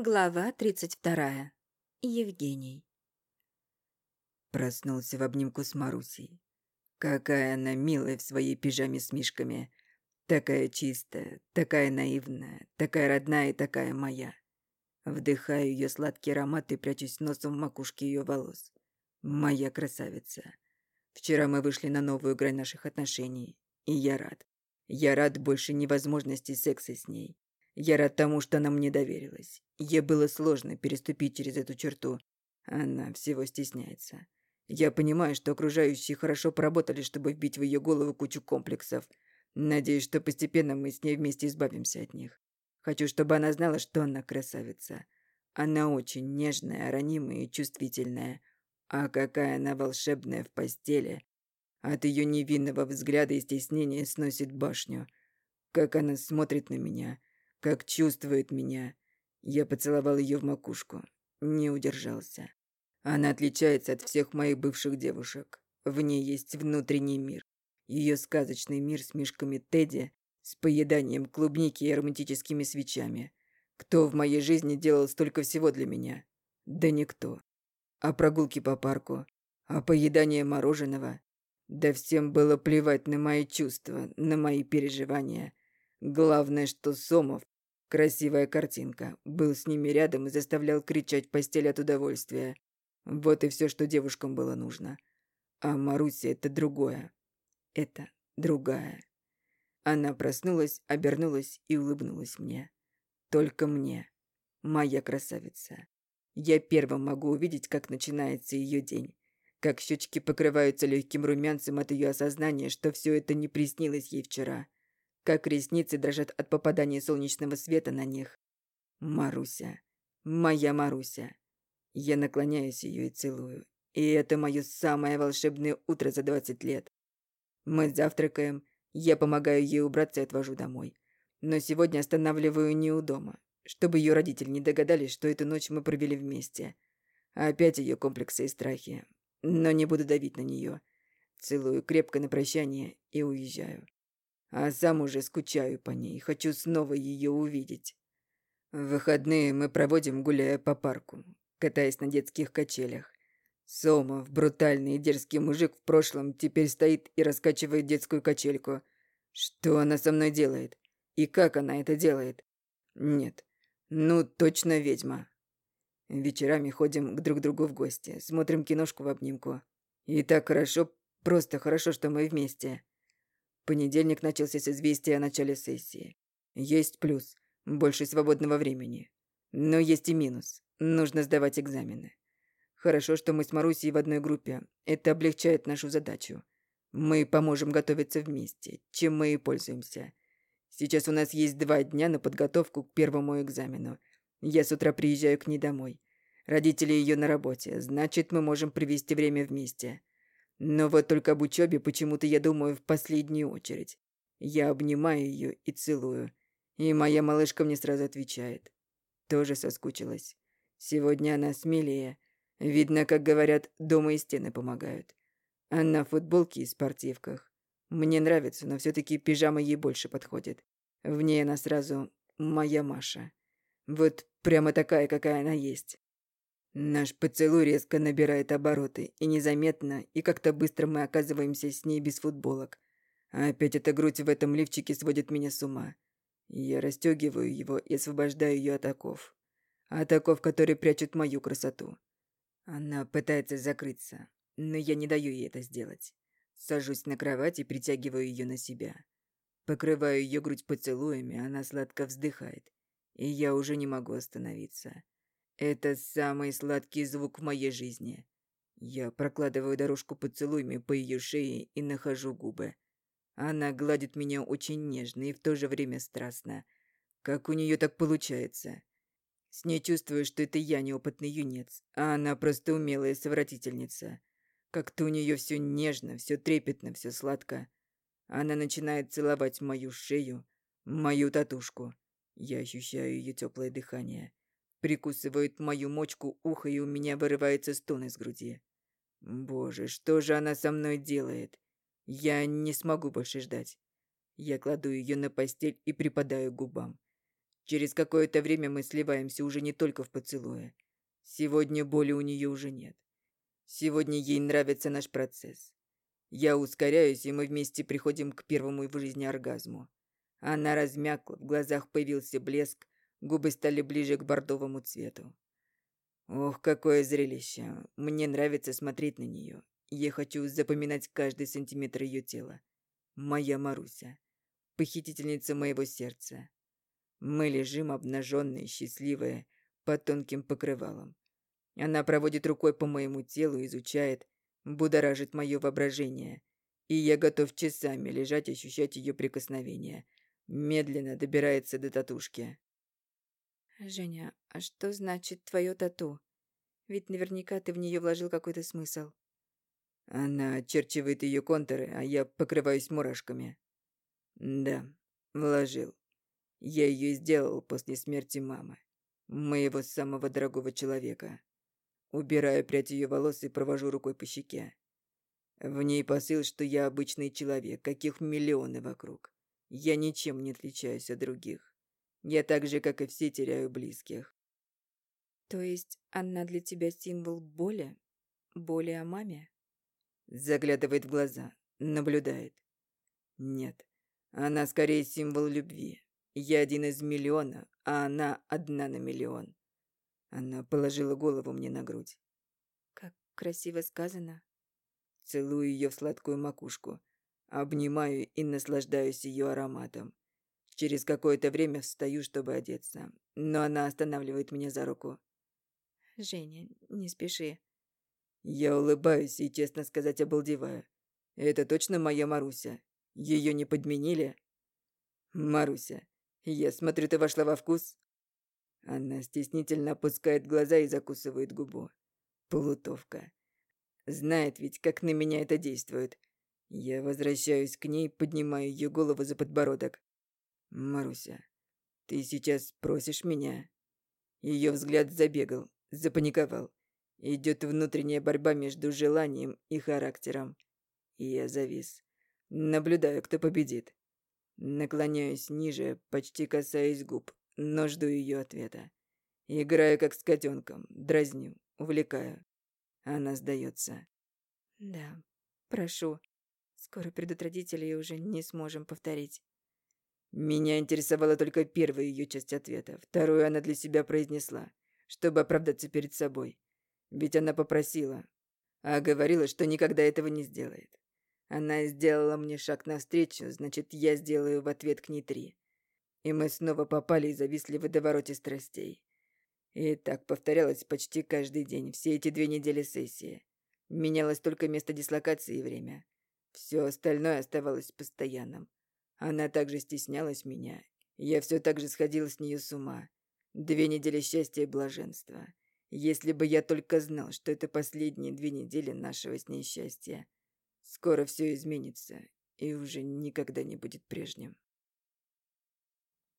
Глава 32. Евгений. Проснулся в обнимку с Марусей. Какая она милая в своей пижаме с мишками. Такая чистая, такая наивная, такая родная и такая моя. Вдыхаю ее сладкий аромат и прячусь носом в макушке ее волос. Моя красавица. Вчера мы вышли на новую грань наших отношений, и я рад. Я рад больше невозможности секса с ней. Я рад тому, что она мне доверилась. Ей было сложно переступить через эту черту. Она всего стесняется. Я понимаю, что окружающие хорошо поработали, чтобы вбить в ее голову кучу комплексов. Надеюсь, что постепенно мы с ней вместе избавимся от них. Хочу, чтобы она знала, что она красавица. Она очень нежная, ранимая и чувствительная. А какая она волшебная в постели. От ее невинного взгляда и стеснения сносит башню. Как она смотрит на меня, как чувствует меня. Я поцеловал ее в макушку. Не удержался. Она отличается от всех моих бывших девушек. В ней есть внутренний мир. Ее сказочный мир с мишками Тедди, с поеданием клубники и ароматическими свечами. Кто в моей жизни делал столько всего для меня? Да никто. А прогулки по парку? А поедание мороженого? Да всем было плевать на мои чувства, на мои переживания. Главное, что Сомов, красивая картинка, был с ними рядом и заставлял кричать постель от удовольствия. Вот и все, что девушкам было нужно. А Маруся — это другое. Это другая. Она проснулась, обернулась и улыбнулась мне. Только мне. Моя красавица. Я первым могу увидеть, как начинается ее день. Как щечки покрываются легким румянцем от ее осознания, что все это не приснилось ей вчера как ресницы дрожат от попадания солнечного света на них. Маруся. Моя Маруся. Я наклоняюсь ее и целую. И это мое самое волшебное утро за 20 лет. Мы завтракаем, я помогаю ей убраться и отвожу домой. Но сегодня останавливаю не у дома, чтобы ее родители не догадались, что эту ночь мы провели вместе. Опять ее комплексы и страхи. Но не буду давить на нее. Целую крепко на прощание и уезжаю а сам уже скучаю по ней, хочу снова ее увидеть. В выходные мы проводим, гуляя по парку, катаясь на детских качелях. Сомов, брутальный и дерзкий мужик в прошлом, теперь стоит и раскачивает детскую качельку. Что она со мной делает? И как она это делает? Нет, ну точно ведьма. Вечерами ходим к друг другу в гости, смотрим киношку в обнимку. И так хорошо, просто хорошо, что мы вместе. Понедельник начался с известия о начале сессии. Есть плюс – больше свободного времени. Но есть и минус – нужно сдавать экзамены. Хорошо, что мы с Марусей в одной группе. Это облегчает нашу задачу. Мы поможем готовиться вместе, чем мы и пользуемся. Сейчас у нас есть два дня на подготовку к первому экзамену. Я с утра приезжаю к ней домой. Родители ее на работе, значит, мы можем провести время вместе. Но вот только об учебе почему-то я думаю в последнюю очередь. Я обнимаю ее и целую. И моя малышка мне сразу отвечает. Тоже соскучилась. Сегодня она смелее. Видно, как говорят, дома и стены помогают. Она в футболке и спортивках. Мне нравится, но все таки пижама ей больше подходит. В ней она сразу моя Маша. Вот прямо такая, какая она есть. Наш поцелуй резко набирает обороты, и незаметно, и как-то быстро мы оказываемся с ней без футболок. Опять эта грудь в этом лифчике сводит меня с ума. Я расстегиваю его и освобождаю ее от оков. От оков, которые прячут мою красоту. Она пытается закрыться, но я не даю ей это сделать. Сажусь на кровать и притягиваю ее на себя. Покрываю ее грудь поцелуями, она сладко вздыхает. И я уже не могу остановиться. Это самый сладкий звук в моей жизни. Я прокладываю дорожку поцелуями по ее шее и нахожу губы. Она гладит меня очень нежно и в то же время страстно. Как у нее так получается? С ней чувствую, что это я неопытный юнец, а она просто умелая совратительница. Как-то у нее все нежно, все трепетно, все сладко. Она начинает целовать мою шею, мою татушку. Я ощущаю ее теплое дыхание. Прикусывает мою мочку уха, и у меня вырывается стон из груди. Боже, что же она со мной делает? Я не смогу больше ждать. Я кладу ее на постель и припадаю к губам. Через какое-то время мы сливаемся уже не только в поцелуе. Сегодня боли у нее уже нет. Сегодня ей нравится наш процесс. Я ускоряюсь, и мы вместе приходим к первому в жизни оргазму. Она размякла, в глазах появился блеск, губы стали ближе к бордовому цвету. Ох, какое зрелище. Мне нравится смотреть на нее. Я хочу запоминать каждый сантиметр ее тела. Моя Маруся. Похитительница моего сердца. Мы лежим обнаженные, счастливые, под тонким покрывалом. Она проводит рукой по моему телу, изучает, будоражит мое воображение. И я готов часами лежать, ощущать ее прикосновение. Медленно добирается до татушки. «Женя, а что значит твое тату? Ведь наверняка ты в нее вложил какой-то смысл». Она очерчивает ее контуры, а я покрываюсь мурашками. Да, вложил. Я ее сделал после смерти мамы. Моего самого дорогого человека. Убираю прядь ее волос и провожу рукой по щеке. В ней посыл, что я обычный человек, каких миллионы вокруг. Я ничем не отличаюсь от других. Я так же, как и все, теряю близких. То есть она для тебя символ боли? Боли о маме? Заглядывает в глаза, наблюдает. Нет, она скорее символ любви. Я один из миллиона, а она одна на миллион. Она положила голову мне на грудь. Как красиво сказано. Целую ее в сладкую макушку, обнимаю и наслаждаюсь ее ароматом. Через какое-то время встаю, чтобы одеться, но она останавливает меня за руку. «Женя, не спеши». Я улыбаюсь и, честно сказать, обалдеваю. Это точно моя Маруся? Ее не подменили? Маруся, я смотрю, ты вошла во вкус? Она стеснительно опускает глаза и закусывает губу. Плутовка. Знает ведь, как на меня это действует. Я возвращаюсь к ней, поднимаю ее голову за подбородок. «Маруся, ты сейчас просишь меня?» Ее взгляд забегал, запаниковал. Идет внутренняя борьба между желанием и характером. Я завис. Наблюдаю, кто победит. Наклоняюсь ниже, почти касаясь губ, но жду ее ответа. Играю как с котенком, дразню, увлекаю. Она сдается. Да, прошу. Скоро придут родители и уже не сможем повторить. Меня интересовала только первая ее часть ответа. Вторую она для себя произнесла, чтобы оправдаться перед собой. Ведь она попросила, а говорила, что никогда этого не сделает. Она сделала мне шаг навстречу, значит, я сделаю в ответ к ней три. И мы снова попали и зависли в водовороте страстей. И так повторялось почти каждый день, все эти две недели сессии. Менялось только место дислокации и время. Все остальное оставалось постоянным. Она также стеснялась меня. Я все так же сходила с нее с ума. Две недели счастья и блаженства. Если бы я только знал, что это последние две недели нашего с ней счастья. Скоро все изменится и уже никогда не будет прежним.